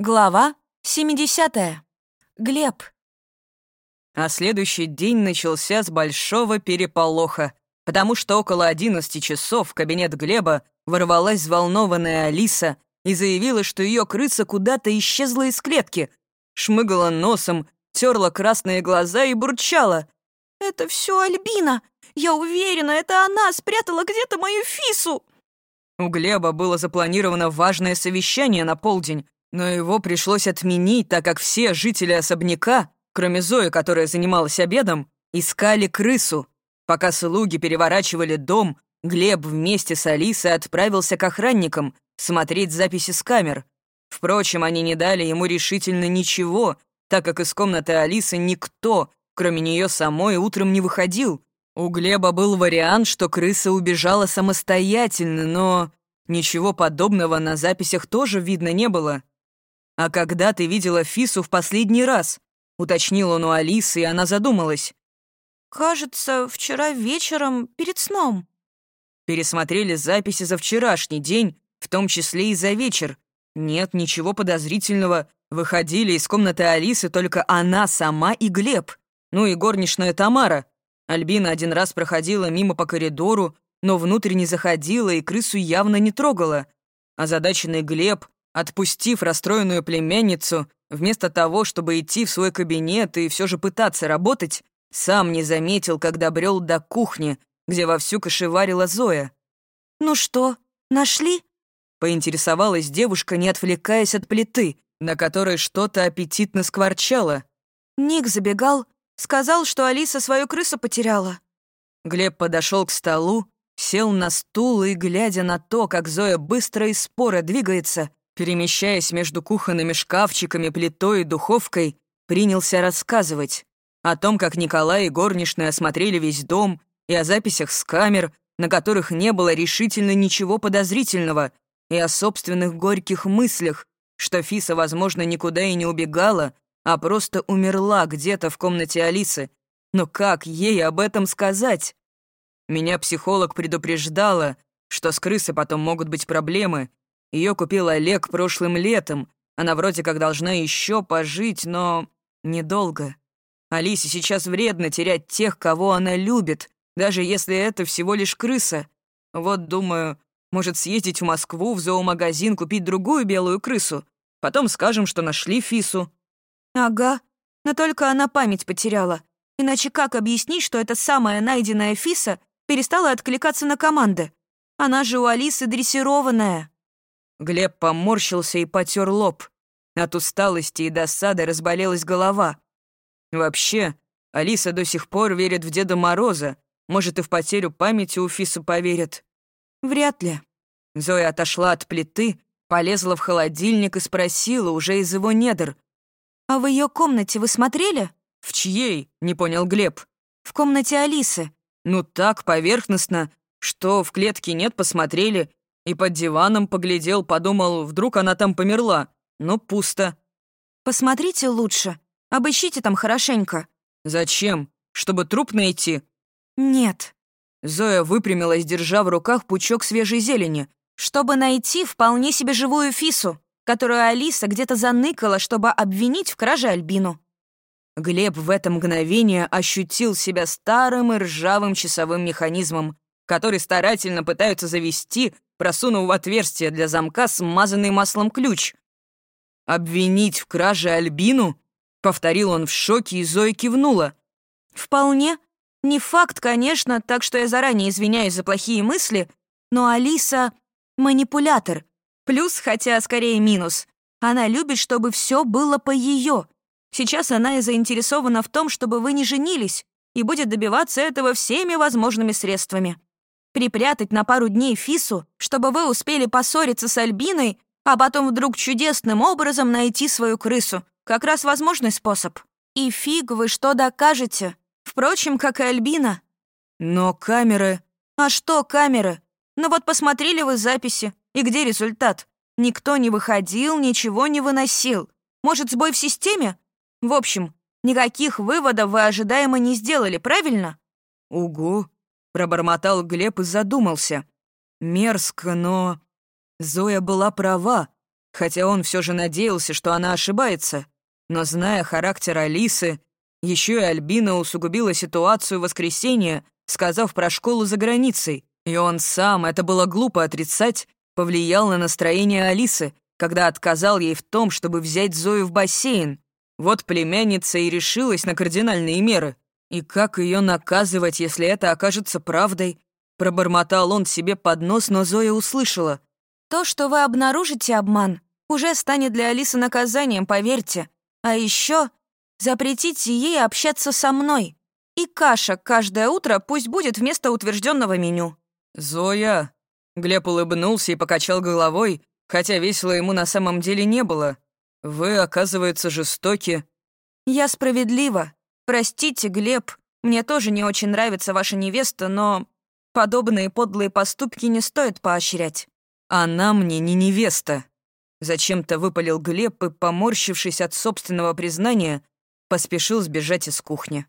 Глава 70. Глеб. А следующий день начался с большого переполоха, потому что около 11 часов в кабинет Глеба ворвалась взволнованная Алиса и заявила, что ее крыса куда-то исчезла из клетки, шмыгала носом, терла красные глаза и бурчала. «Это все Альбина! Я уверена, это она спрятала где-то мою фису!» У Глеба было запланировано важное совещание на полдень, но его пришлось отменить, так как все жители особняка, кроме Зои, которая занималась обедом, искали крысу. Пока слуги переворачивали дом, Глеб вместе с Алисой отправился к охранникам смотреть записи с камер. Впрочем, они не дали ему решительно ничего, так как из комнаты Алисы никто, кроме нее самой, утром не выходил. У Глеба был вариант, что крыса убежала самостоятельно, но ничего подобного на записях тоже видно не было. «А когда ты видела Фису в последний раз?» — уточнил он у Алисы, и она задумалась. «Кажется, вчера вечером, перед сном». Пересмотрели записи за вчерашний день, в том числе и за вечер. Нет ничего подозрительного. Выходили из комнаты Алисы только она сама и Глеб. Ну и горничная Тамара. Альбина один раз проходила мимо по коридору, но внутрь не заходила и крысу явно не трогала. Озадаченный Глеб Отпустив расстроенную племянницу, вместо того, чтобы идти в свой кабинет и все же пытаться работать, сам не заметил, когда брел до кухни, где вовсю кошеварила Зоя. «Ну что, нашли?» — поинтересовалась девушка, не отвлекаясь от плиты, на которой что-то аппетитно скворчало. Ник забегал, сказал, что Алиса свою крысу потеряла. Глеб подошел к столу, сел на стул и, глядя на то, как Зоя быстро и споро двигается, перемещаясь между кухонными шкафчиками, плитой и духовкой, принялся рассказывать о том, как Николай и горничные осмотрели весь дом, и о записях с камер, на которых не было решительно ничего подозрительного, и о собственных горьких мыслях, что Фиса, возможно, никуда и не убегала, а просто умерла где-то в комнате Алисы. Но как ей об этом сказать? Меня психолог предупреждала, что с крысой потом могут быть проблемы, ее купил Олег прошлым летом. Она вроде как должна еще пожить, но недолго. Алисе сейчас вредно терять тех, кого она любит, даже если это всего лишь крыса. Вот, думаю, может съездить в Москву, в зоомагазин, купить другую белую крысу. Потом скажем, что нашли Фису». «Ага, но только она память потеряла. Иначе как объяснить, что эта самая найденная Фиса перестала откликаться на команды? Она же у Алисы дрессированная». Глеб поморщился и потер лоб. От усталости и досады разболелась голова. Вообще, Алиса до сих пор верит в Деда Мороза. Может, и в потерю памяти у Фиса поверит. Вряд ли. Зоя отошла от плиты, полезла в холодильник и спросила уже из его недр. «А в ее комнате вы смотрели?» «В чьей?» — не понял Глеб. «В комнате Алисы». «Ну так, поверхностно. Что, в клетке нет, посмотрели. И под диваном поглядел, подумал, вдруг она там померла. Но пусто. «Посмотрите лучше. Обыщите там хорошенько». «Зачем? Чтобы труп найти?» «Нет». Зоя выпрямилась, держа в руках пучок свежей зелени. «Чтобы найти вполне себе живую Фису, которую Алиса где-то заныкала, чтобы обвинить в краже Альбину». Глеб в это мгновение ощутил себя старым и ржавым часовым механизмом, который старательно пытаются завести, просунув в отверстие для замка смазанный маслом ключ. «Обвинить в краже Альбину?» — повторил он в шоке, и Зоя кивнула. «Вполне. Не факт, конечно, так что я заранее извиняюсь за плохие мысли, но Алиса — манипулятор. Плюс, хотя скорее минус. Она любит, чтобы все было по ее. Сейчас она и заинтересована в том, чтобы вы не женились, и будет добиваться этого всеми возможными средствами припрятать на пару дней Фису, чтобы вы успели поссориться с Альбиной, а потом вдруг чудесным образом найти свою крысу. Как раз возможный способ. И фиг вы что докажете. Впрочем, как и Альбина. Но камеры... А что камеры? Ну вот посмотрели вы записи. И где результат? Никто не выходил, ничего не выносил. Может, сбой в системе? В общем, никаких выводов вы ожидаемо не сделали, правильно? Угу. Пробормотал Глеб и задумался. Мерзко, но... Зоя была права. хотя он все же надеялся, что она ошибается. Но зная характер Алисы, еще и Альбина усугубила ситуацию в воскресенье, сказав про школу за границей. И он сам, это было глупо отрицать, повлиял на настроение Алисы, когда отказал ей в том, чтобы взять Зою в бассейн. Вот племянница и решилась на кардинальные меры. И как ее наказывать, если это окажется правдой? Пробормотал он себе под нос, но Зоя услышала. «То, что вы обнаружите обман, уже станет для Алисы наказанием, поверьте. А еще запретите ей общаться со мной. И каша каждое утро пусть будет вместо утвержденного меню». «Зоя!» Глеб улыбнулся и покачал головой, хотя весело ему на самом деле не было. «Вы, оказывается, жестоки». «Я справедлива. Простите, Глеб, мне тоже не очень нравится ваша невеста, но подобные подлые поступки не стоит поощрять». «Она мне не невеста», Зачем-то выпалил Глеб и, поморщившись от собственного признания, поспешил сбежать из кухни.